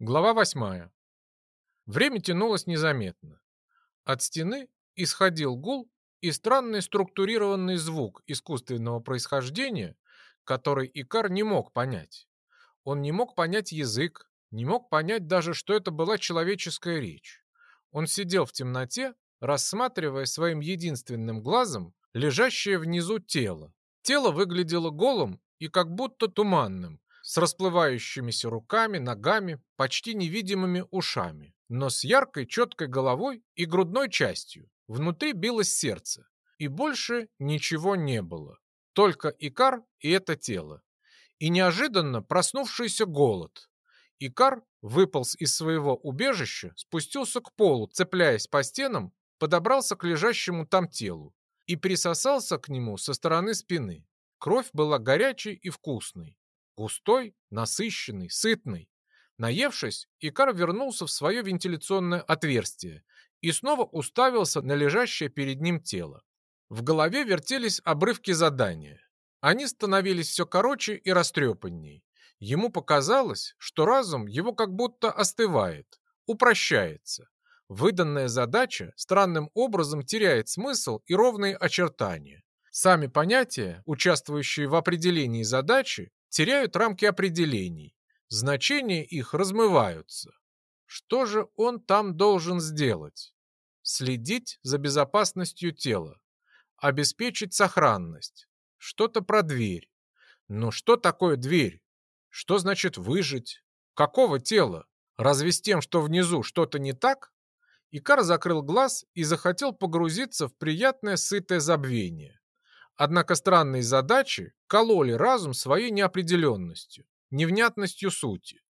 Глава восьмая. Время тянулось незаметно. От стены исходил гул и странный структурированный звук искусственного происхождения, который Икар не мог понять. Он не мог понять язык, не мог понять даже, что это была человеческая речь. Он сидел в темноте, рассматривая своим единственным глазом лежащее внизу тело. Тело выглядело голым и как будто туманным, с расплывающимися руками, ногами, почти невидимыми ушами, но с яркой, четкой головой и грудной частью. Внутри билось сердце, и больше ничего не было. Только Икар и это тело. И неожиданно проснувшийся голод. Икар выполз из своего убежища, спустился к полу, цепляясь по стенам, подобрался к лежащему там телу и присосался к нему со стороны спины. Кровь была горячей и вкусной. Густой, насыщенный, сытный. Наевшись, Икар вернулся в свое вентиляционное отверстие и снова уставился на лежащее перед ним тело. В голове вертелись обрывки задания. Они становились все короче и растрепанней. Ему показалось, что разум его как будто остывает, упрощается. Выданная задача странным образом теряет смысл и ровные очертания. Сами понятия, участвующие в определении задачи, теряют рамки определений, значения их размываются. Что же он там должен сделать? Следить за безопасностью тела, обеспечить сохранность. Что-то про дверь. Но что такое дверь? Что значит выжить? Какого тела? Разве с тем, что внизу что-то не так? Икар закрыл глаз и захотел погрузиться в приятное сытое забвение. Однако странные задачи кололи разум своей неопределенностью, невнятностью сути.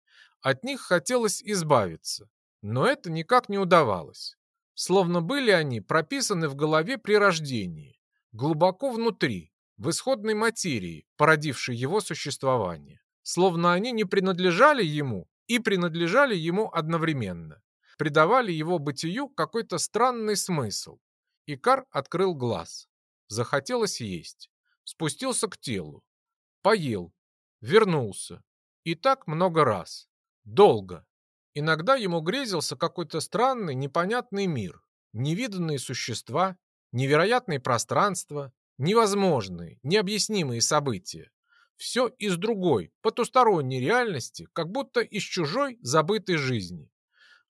От них хотелось избавиться, но это никак не удавалось. Словно были они прописаны в голове при рождении, глубоко внутри, в исходной материи, породившей его существование. Словно они не принадлежали ему и принадлежали ему одновременно, придавали его бытию какой-то странный смысл. Икар открыл глаз. Захотелось есть. Спустился к телу. Поел. Вернулся. И так много раз. Долго. Иногда ему грезился какой-то странный, непонятный мир. Невиданные существа, невероятные пространства, невозможные, необъяснимые события. Все из другой, потусторонней реальности, как будто из чужой, забытой жизни.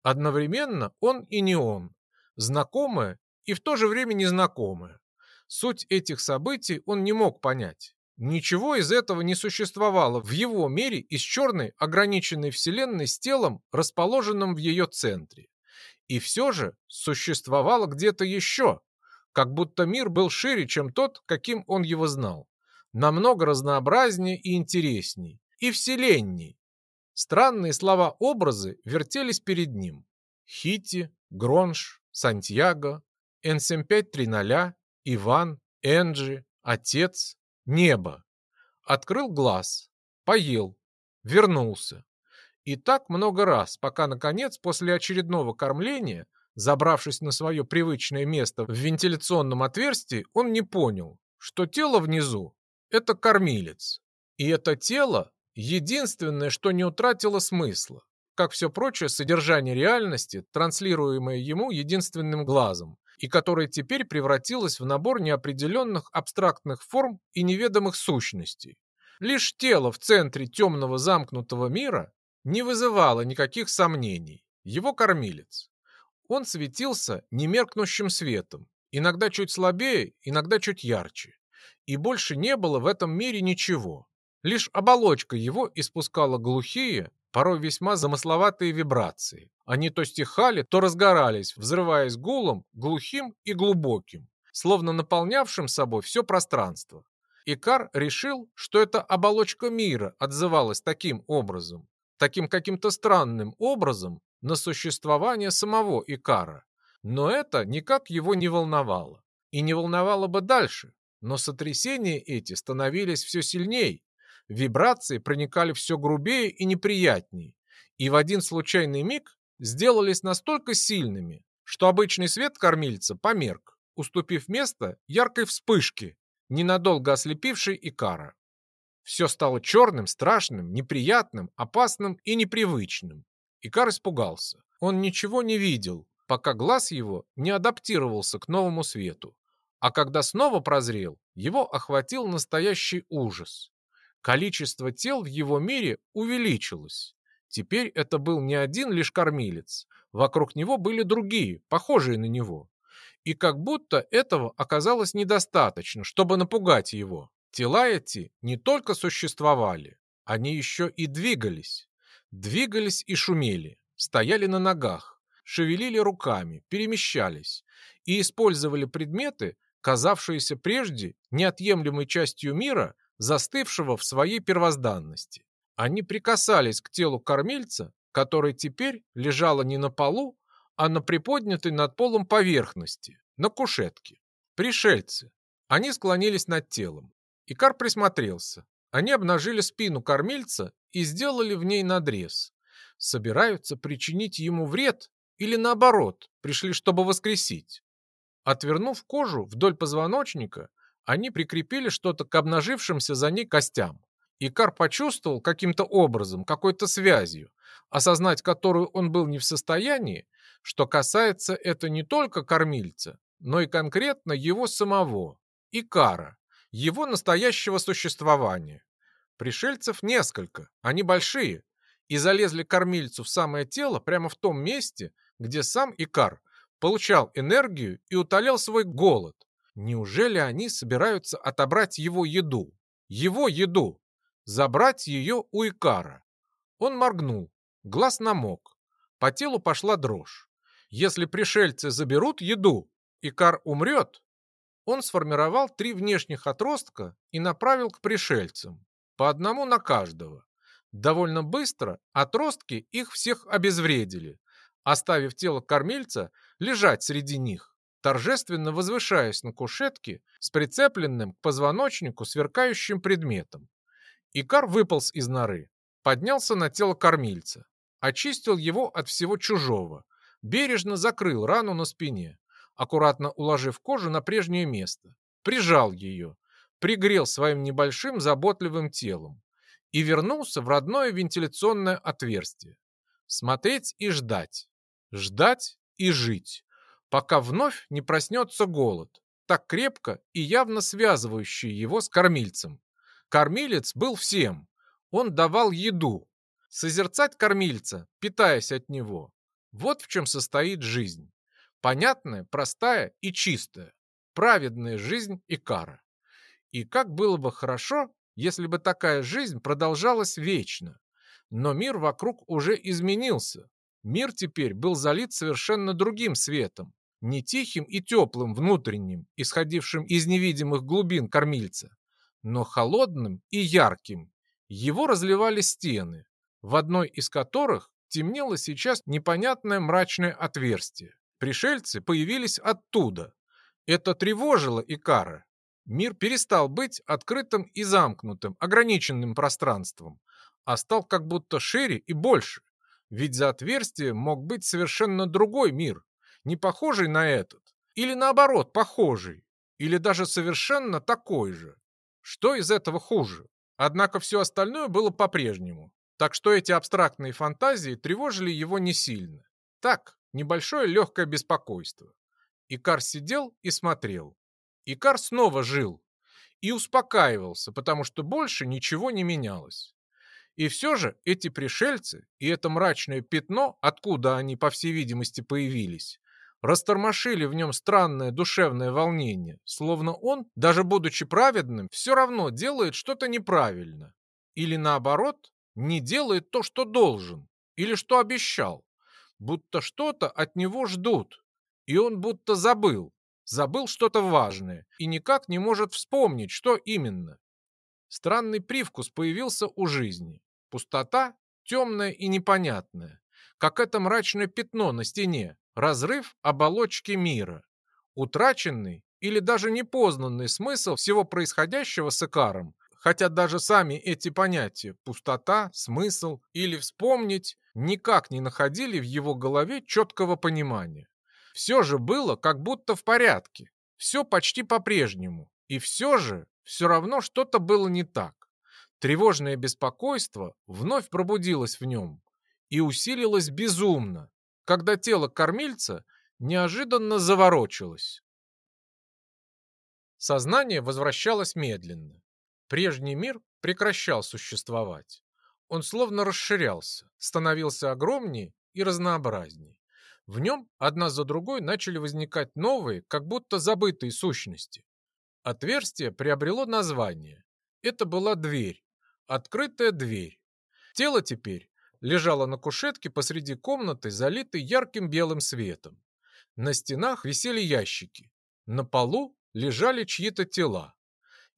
Одновременно он и не он, знакомое и в то же время незнакомое. Суть этих событий он не мог понять. Ничего из этого не существовало в его мире из черной ограниченной вселенной с телом, расположенным в ее центре. И все же существовало где-то еще, как будто мир был шире, чем тот, каким он его знал. Намного разнообразнее и интересней, и вселенней. Странные слова-образы вертелись перед ним. Хити, Гронш, Сантьяго, N7530, Иван, Энджи, отец, небо. Открыл глаз, поел, вернулся. И так много раз, пока, наконец, после очередного кормления, забравшись на свое привычное место в вентиляционном отверстии, он не понял, что тело внизу – это кормилец. И это тело – единственное, что не утратило смысла, как все прочее содержание реальности, транслируемое ему единственным глазом, и которая теперь превратилась в набор неопределенных абстрактных форм и неведомых сущностей. Лишь тело в центре темного замкнутого мира не вызывало никаких сомнений. Его кормилец. Он светился немеркнущим светом, иногда чуть слабее, иногда чуть ярче. И больше не было в этом мире ничего. Лишь оболочка его испускала глухие, порой весьма замысловатые вибрации. Они то стихали, то разгорались, взрываясь гулом, глухим и глубоким, словно наполнявшим собой все пространство. Икар решил, что эта оболочка мира отзывалась таким образом, таким каким-то странным образом на существование самого Икара. Но это никак его не волновало. И не волновало бы дальше. Но сотрясения эти становились все сильней, Вибрации проникали все грубее и неприятнее, и в один случайный миг сделались настолько сильными, что обычный свет кормильца померк, уступив место яркой вспышке, ненадолго ослепившей Икара. Все стало черным, страшным, неприятным, опасным и непривычным. Икар испугался. Он ничего не видел, пока глаз его не адаптировался к новому свету. А когда снова прозрел, его охватил настоящий ужас. Количество тел в его мире увеличилось. Теперь это был не один лишь кормилец. Вокруг него были другие, похожие на него. И как будто этого оказалось недостаточно, чтобы напугать его. Тела эти не только существовали, они еще и двигались. Двигались и шумели, стояли на ногах, шевелили руками, перемещались и использовали предметы, казавшиеся прежде неотъемлемой частью мира, застывшего в своей первозданности. Они прикасались к телу кормильца, который теперь лежало не на полу, а на приподнятой над полом поверхности, на кушетке. Пришельцы. Они склонились над телом. Икар присмотрелся. Они обнажили спину кормильца и сделали в ней надрез. Собираются причинить ему вред или наоборот, пришли, чтобы воскресить. Отвернув кожу вдоль позвоночника, они прикрепили что-то к обнажившимся за ней костям. Икар почувствовал каким-то образом, какой-то связью, осознать которую он был не в состоянии, что касается это не только кормильца, но и конкретно его самого, Икара, его настоящего существования. Пришельцев несколько, они большие, и залезли кормильцу в самое тело прямо в том месте, где сам Икар получал энергию и утолял свой голод, Неужели они собираются отобрать его еду? Его еду! Забрать ее у Икара. Он моргнул, глаз намок. По телу пошла дрожь. Если пришельцы заберут еду, Икар умрет. Он сформировал три внешних отростка и направил к пришельцам. По одному на каждого. Довольно быстро отростки их всех обезвредили, оставив тело кормильца лежать среди них торжественно возвышаясь на кушетке с прицепленным к позвоночнику сверкающим предметом. Икар выполз из норы, поднялся на тело кормильца, очистил его от всего чужого, бережно закрыл рану на спине, аккуратно уложив кожу на прежнее место, прижал ее, пригрел своим небольшим заботливым телом и вернулся в родное вентиляционное отверстие. Смотреть и ждать. Ждать и жить пока вновь не проснется голод, так крепко и явно связывающий его с кормильцем. Кормилец был всем. Он давал еду. Созерцать кормильца, питаясь от него. Вот в чем состоит жизнь. Понятная, простая и чистая. Праведная жизнь и кара. И как было бы хорошо, если бы такая жизнь продолжалась вечно. Но мир вокруг уже изменился. Мир теперь был залит совершенно другим светом, не тихим и теплым внутренним, исходившим из невидимых глубин кормильца, но холодным и ярким. Его разливали стены, в одной из которых темнело сейчас непонятное мрачное отверстие. Пришельцы появились оттуда. Это тревожило Икара. Мир перестал быть открытым и замкнутым, ограниченным пространством, а стал как будто шире и больше. Ведь за отверстием мог быть совершенно другой мир, не похожий на этот, или наоборот похожий, или даже совершенно такой же. Что из этого хуже? Однако все остальное было по-прежнему, так что эти абстрактные фантазии тревожили его не сильно. Так, небольшое легкое беспокойство. Икар сидел и смотрел. Икар снова жил и успокаивался, потому что больше ничего не менялось. И все же эти пришельцы и это мрачное пятно, откуда они, по всей видимости, появились, растормошили в нем странное душевное волнение, словно он, даже будучи праведным, все равно делает что-то неправильно. Или наоборот, не делает то, что должен, или что обещал. Будто что-то от него ждут, и он будто забыл, забыл что-то важное и никак не может вспомнить, что именно. Странный привкус появился у жизни. Пустота, темная и непонятная, как это мрачное пятно на стене, разрыв оболочки мира, утраченный или даже непознанный смысл всего происходящего с Икаром, хотя даже сами эти понятия «пустота», «смысл» или «вспомнить» никак не находили в его голове четкого понимания. Все же было как будто в порядке, все почти по-прежнему, и все же все равно что-то было не так. Тревожное беспокойство вновь пробудилось в нем, и усилилась безумно, когда тело кормильца неожиданно заворочилось. Сознание возвращалось медленно. Прежний мир прекращал существовать. Он словно расширялся, становился огромнее и разнообразнее. В нем одна за другой начали возникать новые, как будто забытые сущности. Отверстие приобрело название. Это была дверь, открытая дверь. Тело теперь лежало на кушетке посреди комнаты, залитой ярким белым светом. На стенах висели ящики. На полу лежали чьи-то тела.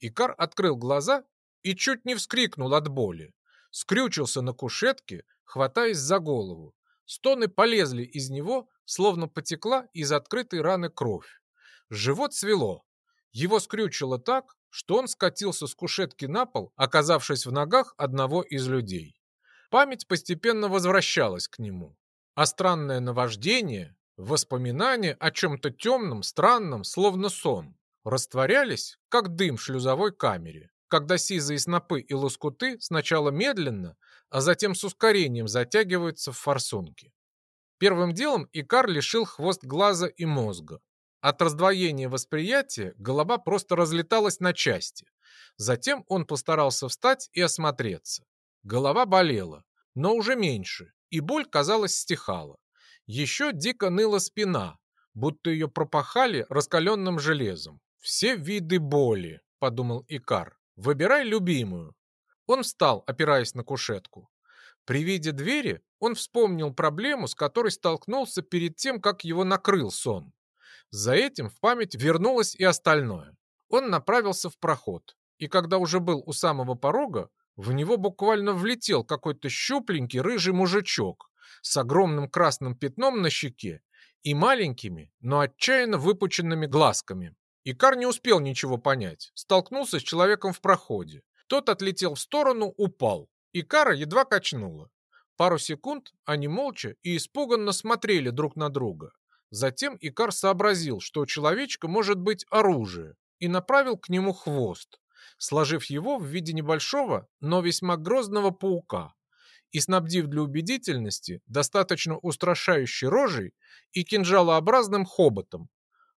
Икар открыл глаза и чуть не вскрикнул от боли. Скрючился на кушетке, хватаясь за голову. Стоны полезли из него, словно потекла из открытой раны кровь. Живот свело. Его скрючило так, что он скатился с кушетки на пол, оказавшись в ногах одного из людей. Память постепенно возвращалась к нему. А странное наваждение, воспоминания о чем-то темном, странном, словно сон, растворялись, как дым в шлюзовой камере, когда сизые снопы и лоскуты сначала медленно, а затем с ускорением затягиваются в форсунки. Первым делом Икар лишил хвост глаза и мозга. От раздвоения восприятия голова просто разлеталась на части. Затем он постарался встать и осмотреться. Голова болела, но уже меньше, и боль, казалось, стихала. Еще дико ныла спина, будто ее пропахали раскаленным железом. «Все виды боли», — подумал Икар. «Выбирай любимую». Он встал, опираясь на кушетку. При виде двери он вспомнил проблему, с которой столкнулся перед тем, как его накрыл сон. За этим в память вернулось и остальное. Он направился в проход, и когда уже был у самого порога, в него буквально влетел какой-то щупленький рыжий мужичок с огромным красным пятном на щеке и маленькими, но отчаянно выпученными глазками. Икар не успел ничего понять, столкнулся с человеком в проходе. Тот отлетел в сторону, упал. Икара едва качнуло. Пару секунд они молча и испуганно смотрели друг на друга. Затем Икар сообразил, что у человечка может быть оружие, и направил к нему хвост, сложив его в виде небольшого, но весьма грозного паука, и снабдив для убедительности достаточно устрашающей рожей и кинжалообразным хоботом.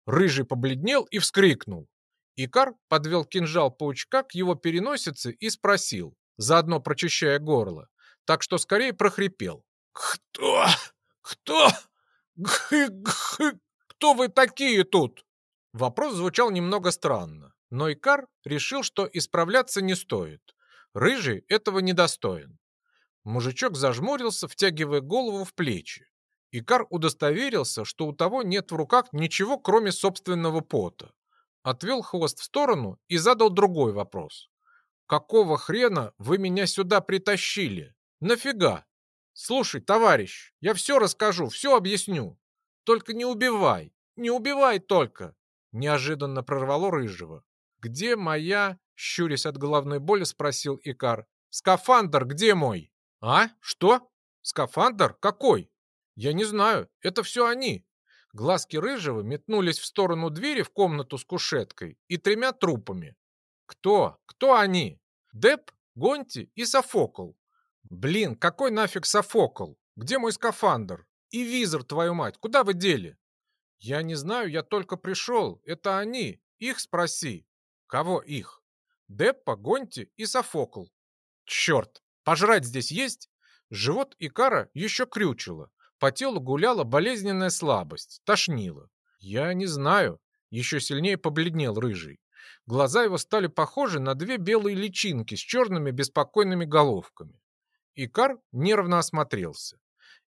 Рыжий побледнел и вскрикнул. Икар подвел кинжал паучка к его переносице и спросил, заодно прочищая горло, так что скорее прохрипел. «Кто? Кто?» «Гы-гы! Кто вы такие тут?» Вопрос звучал немного странно, но Икар решил, что исправляться не стоит. Рыжий этого недостоин. Мужичок зажмурился, втягивая голову в плечи. Икар удостоверился, что у того нет в руках ничего, кроме собственного пота. Отвел хвост в сторону и задал другой вопрос. «Какого хрена вы меня сюда притащили? Нафига?» «Слушай, товарищ, я все расскажу, все объясню. Только не убивай, не убивай только!» Неожиданно прорвало Рыжего. «Где моя?» — щурясь от головной боли, спросил Икар. «Скафандр где мой?» «А? Что? Скафандр? Какой?» «Я не знаю. Это все они». Глазки Рыжего метнулись в сторону двери в комнату с кушеткой и тремя трупами. «Кто? Кто они?» «Деп, Гонти и Софокл. «Блин, какой нафиг Софокл? Где мой скафандр? И визор, твою мать, куда вы дели?» «Я не знаю, я только пришел. Это они. Их спроси». «Кого их?» «Деппа, Гонти и Софокл». «Черт! Пожрать здесь есть?» Живот Икара еще крючило. По телу гуляла болезненная слабость, тошнило. «Я не знаю». Еще сильнее побледнел Рыжий. Глаза его стали похожи на две белые личинки с черными беспокойными головками. Икар нервно осмотрелся.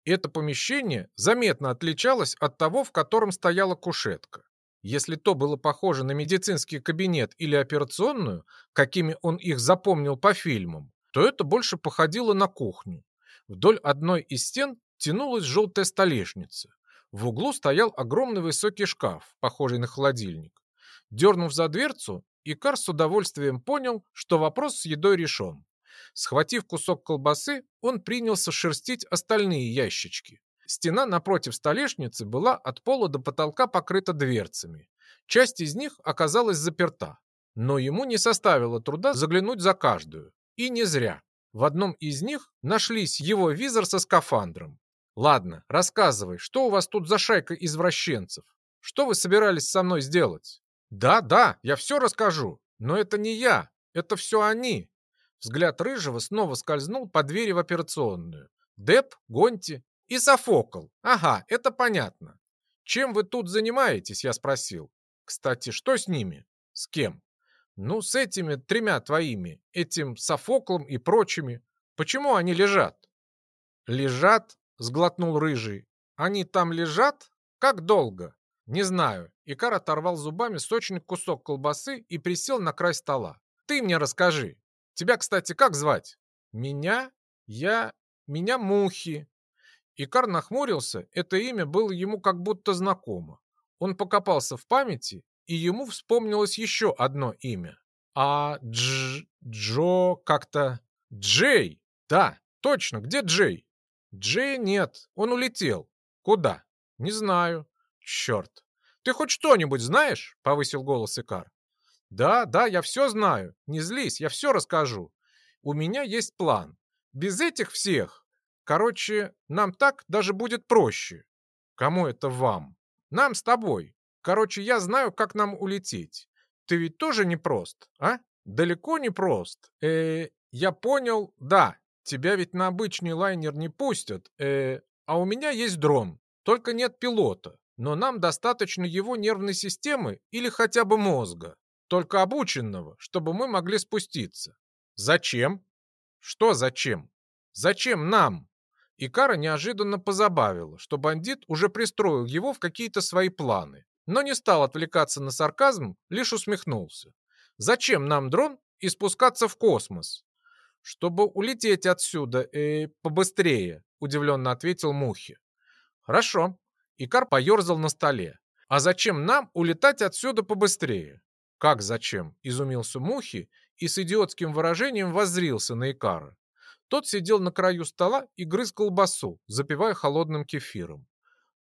Это помещение заметно отличалось от того, в котором стояла кушетка. Если то было похоже на медицинский кабинет или операционную, какими он их запомнил по фильмам, то это больше походило на кухню. Вдоль одной из стен тянулась желтая столешница. В углу стоял огромный высокий шкаф, похожий на холодильник. Дернув за дверцу, Икар с удовольствием понял, что вопрос с едой решен. Схватив кусок колбасы, он принялся шерстить остальные ящички. Стена напротив столешницы была от пола до потолка покрыта дверцами. Часть из них оказалась заперта. Но ему не составило труда заглянуть за каждую. И не зря. В одном из них нашлись его визор со скафандром. Ладно, рассказывай, что у вас тут за шайка извращенцев? Что вы собирались со мной сделать? Да, да, я все расскажу. Но это не я, это все они. Взгляд Рыжего снова скользнул по двери в операционную. Деп, Гонти и Софокл. Ага, это понятно. Чем вы тут занимаетесь, я спросил. Кстати, что с ними? С кем? Ну, с этими тремя твоими, этим Софоклом и прочими. Почему они лежат? Лежат, сглотнул Рыжий. Они там лежат? Как долго? Не знаю. Икар оторвал зубами сочный кусок колбасы и присел на край стола. Ты мне расскажи. Тебя, кстати, как звать? Меня? Я... Меня Мухи. Икар нахмурился, это имя было ему как будто знакомо. Он покопался в памяти, и ему вспомнилось еще одно имя. А Дж... Джо как-то... Джей! Да, точно, где Джей? Джей нет, он улетел. Куда? Не знаю. Черт. Ты хоть что-нибудь знаешь? Повысил голос Икар. Да, да, я все знаю. Не злись, я все расскажу. У меня есть план. Без этих всех. Короче, нам так даже будет проще. Кому это вам? Нам с тобой. Короче, я знаю, как нам улететь. Ты ведь тоже не прост, а? Далеко не прост. Э, я понял, да. Тебя ведь на обычный лайнер не пустят. Э, а у меня есть дрон. Только нет пилота. Но нам достаточно его нервной системы или хотя бы мозга только обученного, чтобы мы могли спуститься. Зачем? Что зачем? Зачем нам? Икара неожиданно позабавила, что бандит уже пристроил его в какие-то свои планы, но не стал отвлекаться на сарказм, лишь усмехнулся. Зачем нам дрон и спускаться в космос? Чтобы улететь отсюда э, побыстрее, удивленно ответил Мухи. Хорошо. Икар поерзал на столе. А зачем нам улетать отсюда побыстрее? «Как зачем?» – изумился Мухи и с идиотским выражением воззрился на Икара. Тот сидел на краю стола и грыз колбасу, запивая холодным кефиром.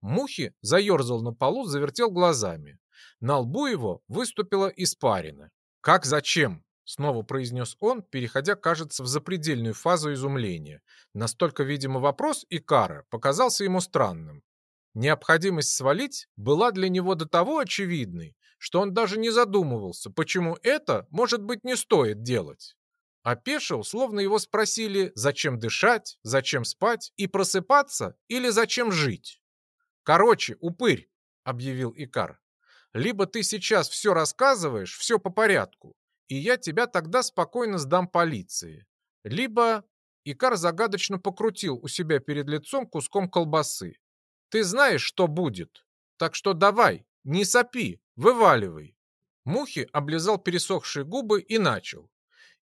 Мухи заерзал на полу, завертел глазами. На лбу его выступила испарина. «Как зачем?» — снова произнес он, переходя, кажется, в запредельную фазу изумления. Настолько, видимо, вопрос Икара показался ему странным. Необходимость свалить была для него до того очевидной, что он даже не задумывался, почему это, может быть, не стоит делать. Опешил, словно его спросили, зачем дышать, зачем спать и просыпаться или зачем жить. «Короче, упырь», — объявил Икар, — «либо ты сейчас все рассказываешь, все по порядку, и я тебя тогда спокойно сдам полиции, либо...» Икар загадочно покрутил у себя перед лицом куском колбасы. «Ты знаешь, что будет, так что давай, не сопи, Вываливай. Мухи облизал пересохшие губы и начал.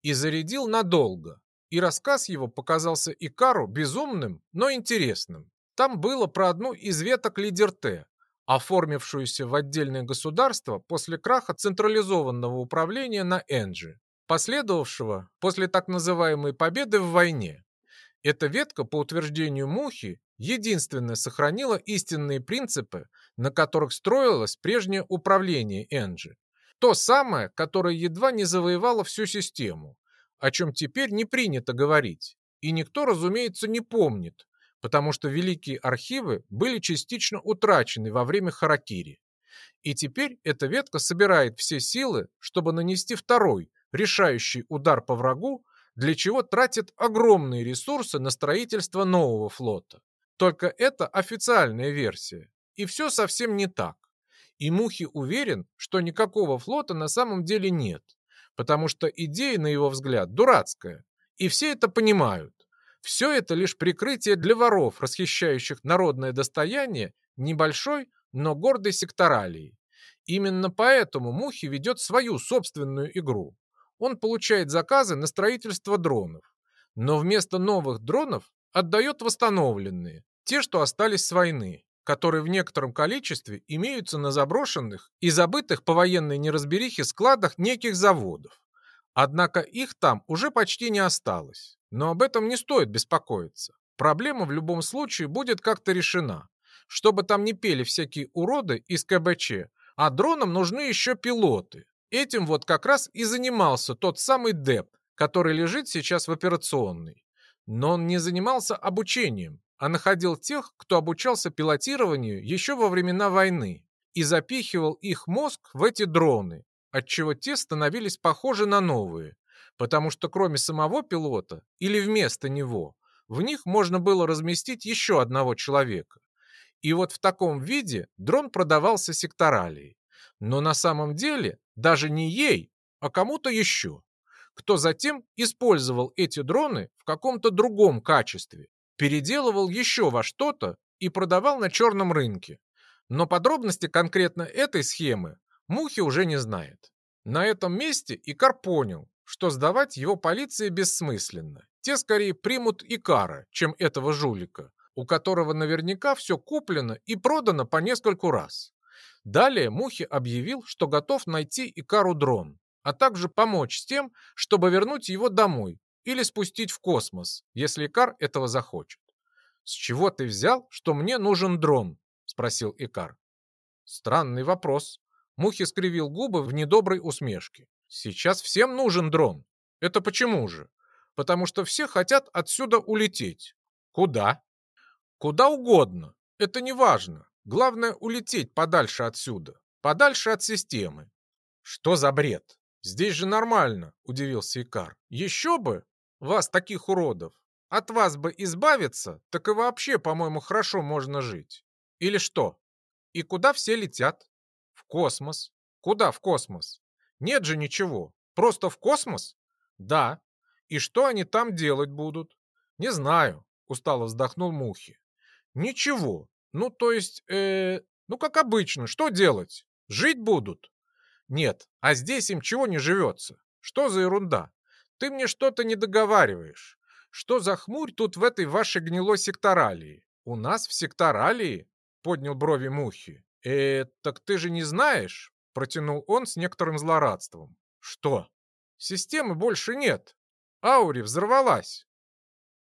И зарядил надолго. И рассказ его показался Икару безумным, но интересным. Там было про одну из веток Лидерте, оформившуюся в отдельное государство после краха централизованного управления на Энджи, последовавшего после так называемой победы в войне. Эта ветка, по утверждению Мухи, единственная сохранила истинные принципы, на которых строилось прежнее управление Энджи. То самое, которое едва не завоевало всю систему, о чем теперь не принято говорить. И никто, разумеется, не помнит, потому что великие архивы были частично утрачены во время Харакири. И теперь эта ветка собирает все силы, чтобы нанести второй, решающий удар по врагу, для чего тратит огромные ресурсы на строительство нового флота. Только это официальная версия. И все совсем не так. И Мухи уверен, что никакого флота на самом деле нет, потому что идея, на его взгляд, дурацкая. И все это понимают. Все это лишь прикрытие для воров, расхищающих народное достояние небольшой, но гордой секторалии. Именно поэтому Мухи ведет свою собственную игру. Он получает заказы на строительство дронов. Но вместо новых дронов отдает восстановленные, те, что остались с войны, которые в некотором количестве имеются на заброшенных и забытых по военной неразберихе складах неких заводов. Однако их там уже почти не осталось. Но об этом не стоит беспокоиться. Проблема в любом случае будет как-то решена. Чтобы там не пели всякие уроды из КБЧ, а дронам нужны еще пилоты. Этим вот как раз и занимался тот самый ДЭП, который лежит сейчас в операционной. Но он не занимался обучением, а находил тех, кто обучался пилотированию еще во времена войны и запихивал их мозг в эти дроны, отчего те становились похожи на новые, потому что кроме самого пилота или вместо него, в них можно было разместить еще одного человека. И вот в таком виде дрон продавался секторалией. Но на самом деле даже не ей, а кому-то еще, кто затем использовал эти дроны в каком-то другом качестве, переделывал еще во что-то и продавал на черном рынке. Но подробности конкретно этой схемы Мухи уже не знает. На этом месте Икар понял, что сдавать его полиции бессмысленно. Те скорее примут Икара, чем этого жулика, у которого наверняка все куплено и продано по нескольку раз. Далее Мухи объявил, что готов найти Икару дрон, а также помочь с тем, чтобы вернуть его домой или спустить в космос, если Икар этого захочет. «С чего ты взял, что мне нужен дрон?» – спросил Икар. Странный вопрос. Мухи скривил губы в недоброй усмешке. Сейчас всем нужен дрон. Это почему же? Потому что все хотят отсюда улететь. Куда? Куда угодно. Это не важно. Главное улететь подальше отсюда. Подальше от системы. Что за бред? Здесь же нормально, удивился Икар. Еще бы! Вас таких уродов. От вас бы избавиться, так и вообще, по-моему, хорошо можно жить. Или что? И куда все летят? В космос. Куда в космос? Нет же ничего. Просто в космос? Да. И что они там делать будут? Не знаю, устало вздохнул Мухи. Ничего. Ну, то есть, э, ну, как обычно, что делать? Жить будут? Нет, а здесь им чего не живется? Что за ерунда? Ты мне что-то не договариваешь. Что за хмурь тут в этой вашей гнилой секторалии? У нас в секторалии? Поднял брови Мухи. Э, так ты же не знаешь? Протянул он с некоторым злорадством. Что? Системы больше нет. Аури взорвалась.